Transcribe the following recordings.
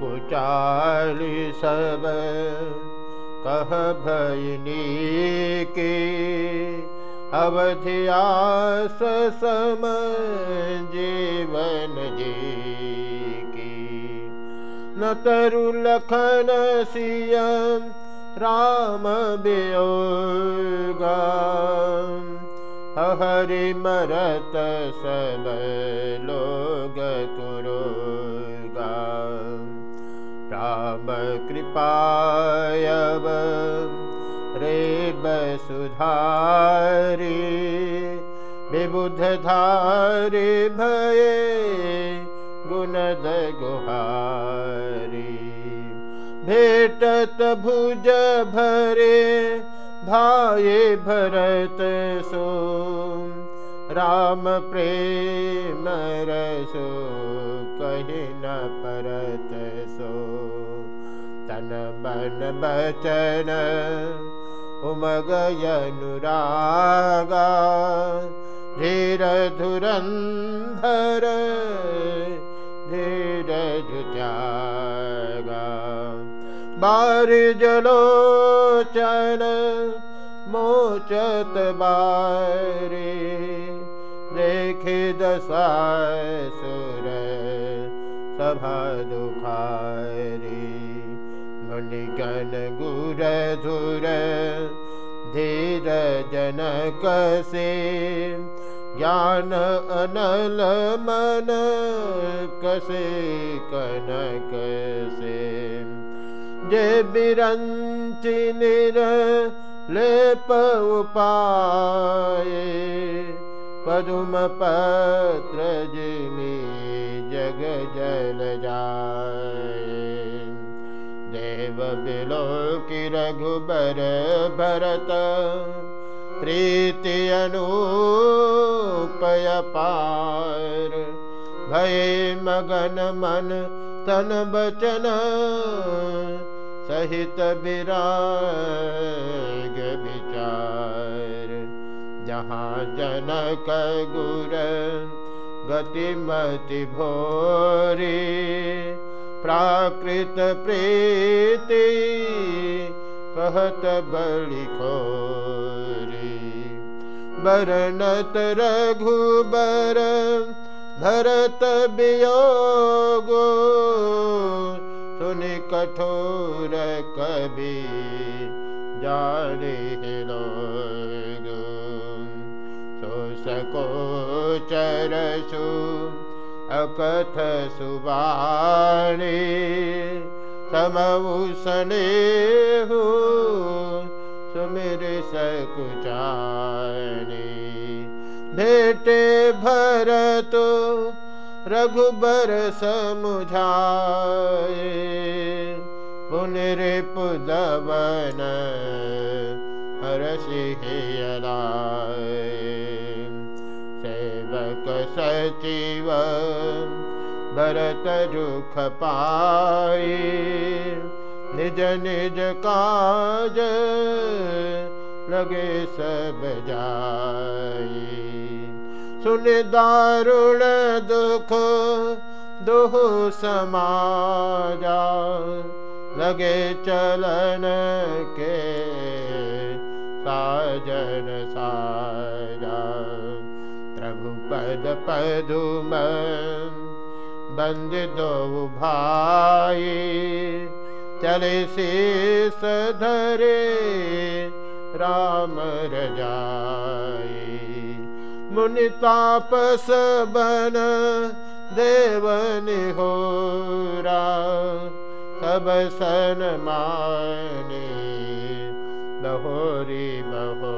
कुचाली सब कह भयनी के अवधियास सम जीवन जी की न तरु लखन सियम राम वियोगा। हरि मरत सब लोग तुरुगा राम कृपायब रे बसुधारी विबुध धारी भये गुणद गुहारी भेटत भुज भरे भाये भरत सो। राम प्रेम रसो कहि न परत तन बन बचन उमगयनुरागा धीर धुरन्धर धीर बार जलोचन मोचत बारे देखे दशासुर सभा दुखारी मुनिगण गुर धुर धीर ज्ञान मन कसे कनक से जे बिरंचि निर लेप उपाये पदुम पत्र जिमी जग जल जाए बिलो की रघुबर भरत। प्रीति अनुपय पार। भय मगन मन तन बचन सहित विराग विचार। जहाँ जनक गुर गतिमति भोरी प्राकृत प्रीति कहत बड़ी खोरी। बरनत रघुबर भरत वियोगो सुनि कठोर कवि जाने लोगो। सो सको चरसु अकथ सुबाणी सनेहु सुमिर सकुचानी भेटे भरतो रघुबर समुझाए पुनरिपुदवन हरसिहियलाए सेवक सचिव भरत रुख पाए निज निज काज लगे सब जाए सुन दारुण दुख, दुह समाजा, लगे चलन के साजन साजा। पदुम बंद दो भाई चले राम रजाई मुनि तापस बन देवनि होरा सब सन माने बहोरी बहोरी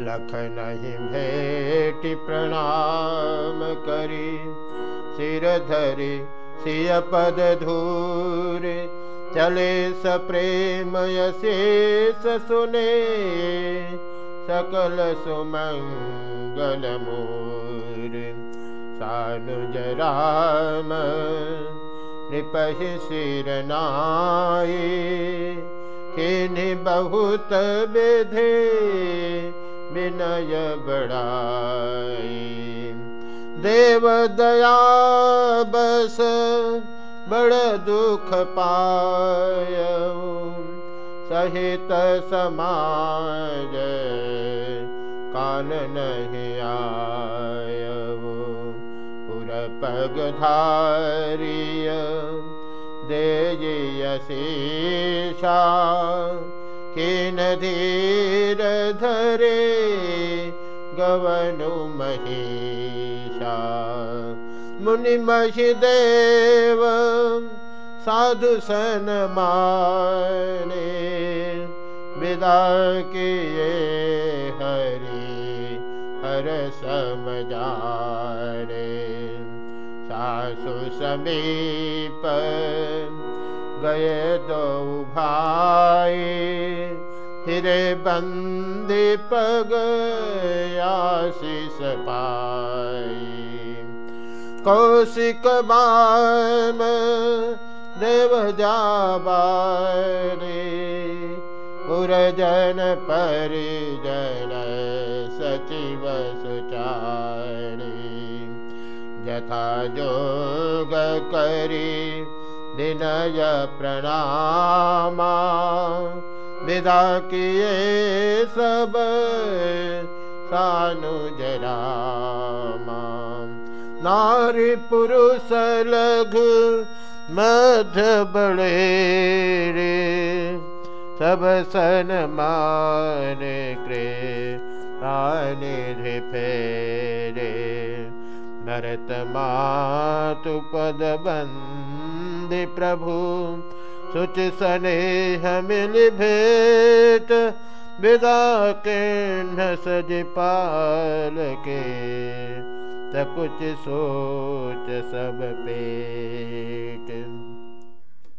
लख नहीं भेट प्रणाम करी। सिर धरि सिय पद धूर चले स प्रेमय शेष सुने। सकल सानुज राम नृपहि नाये। किन्हि बहुत विधे विनय बड़ाई। देव दया बस बड़ दुख पाय सहित समाज काल नहीं आय पुर पग देयशीषा किन धीर धरे गवनु महिषा मुनि देव साधु सन माने विदा किए हरि हर समझारे सासु समीप गए दो भाई। हिरे बंदी पग आशीष पाई। कौशिक बाम देव जाबारे। पुरजन परिजन सचिव सुचारी। यथा जोग करी विनय प्रणामा विदा किए सब सानुजरामा। नारी पुरुष लघु मध्य बड़े रे सब सन माने क्रे आने फेरे भरत मातु पद बंदि प्रभु। सुच स्नेह मिल भेट विदा के सज पाल के त सोच सब पे।